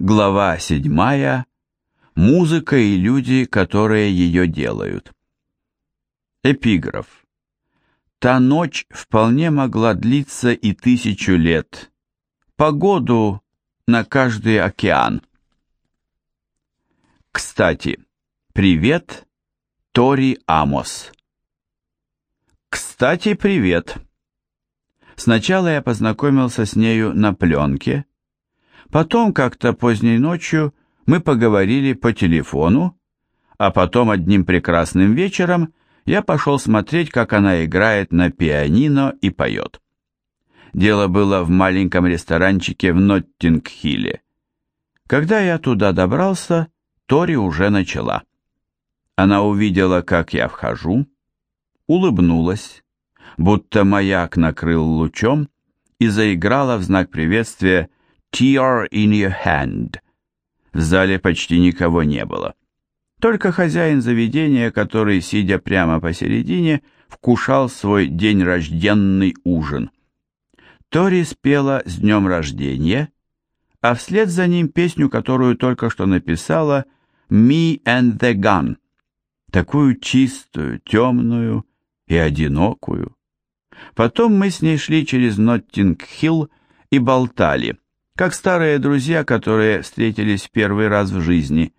Глава 7. Музыка и люди, которые ее делают. Эпиграф. Та ночь вполне могла длиться и тысячу лет. Погоду на каждый океан. Кстати, привет, Тори Амос. Кстати, привет. Сначала я познакомился с нею на пленке, Потом как-то поздней ночью мы поговорили по телефону, а потом одним прекрасным вечером я пошел смотреть, как она играет на пианино и поет. Дело было в маленьком ресторанчике в Ноттинг-Хилле. Когда я туда добрался, Тори уже начала. Она увидела, как я вхожу, улыбнулась, будто маяк накрыл лучом, и заиграла в знак приветствия Tear in your hand. В зале почти никого не было. Только хозяин заведения, который, сидя прямо посередине, вкушал свой день рожденный ужин. Тори спела «С днем рождения», а вслед за ним песню, которую только что написала «Me and the Gun», такую чистую, темную и одинокую. Потом мы с ней шли через Ноттинг-Хилл и болтали – как старые друзья, которые встретились первый раз в жизни.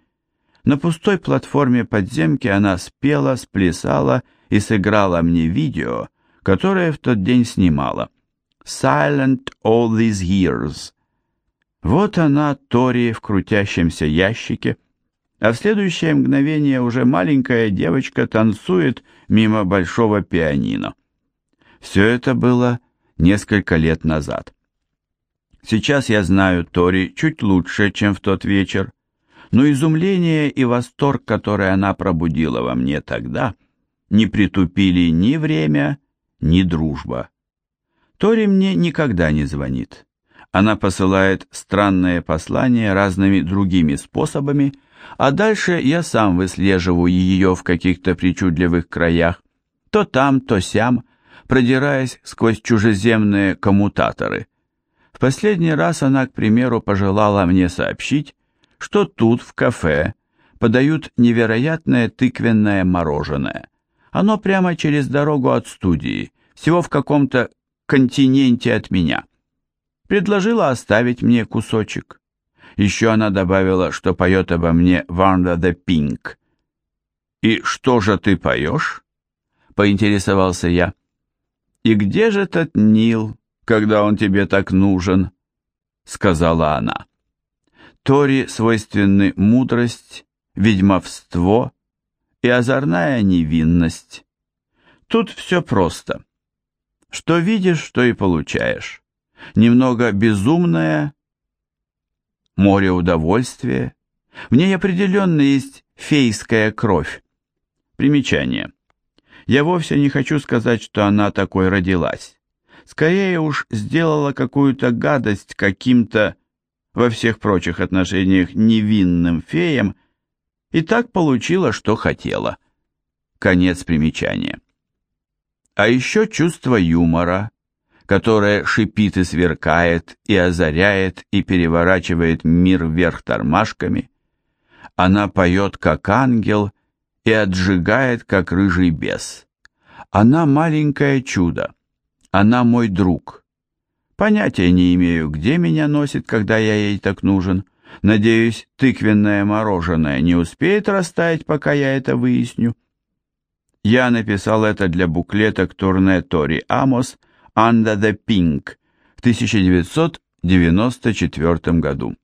На пустой платформе подземки она спела, сплясала и сыграла мне видео, которое в тот день снимала. Silent all these years. Вот она, Тори, в крутящемся ящике, а в следующее мгновение уже маленькая девочка танцует мимо большого пианино. Все это было несколько лет назад. Сейчас я знаю Тори чуть лучше, чем в тот вечер, но изумление и восторг, который она пробудила во мне тогда, не притупили ни время, ни дружба. Тори мне никогда не звонит. Она посылает странные послания разными другими способами, а дальше я сам выслеживаю ее в каких-то причудливых краях, то там, то сям, продираясь сквозь чужеземные коммутаторы – в последний раз она, к примеру, пожелала мне сообщить, что тут, в кафе, подают невероятное тыквенное мороженое. Оно прямо через дорогу от студии, всего в каком-то континенте от меня. Предложила оставить мне кусочек. Еще она добавила, что поет обо мне Ванда the Pink. «И что же ты поешь?» — поинтересовался я. «И где же этот Нил?» Когда он тебе так нужен», — сказала она. Тори свойственны мудрость, ведьмовство и озорная невинность. Тут все просто. Что видишь, что и получаешь. Немного безумное, море удовольствия. В ней определенно есть фейская кровь. Примечание. Я вовсе не хочу сказать, что она такой родилась скорее уж сделала какую-то гадость каким-то, во всех прочих отношениях, невинным феям, и так получила, что хотела. Конец примечания. А еще чувство юмора, которое шипит и сверкает, и озаряет, и переворачивает мир вверх тормашками. Она поет, как ангел, и отжигает, как рыжий бес. Она маленькое чудо, она мой друг. Понятия не имею, где меня носит, когда я ей так нужен. Надеюсь, тыквенное мороженое не успеет растаять, пока я это выясню. Я написал это для буклета к турне Тори Амос «Under the Pink» в 1994 году.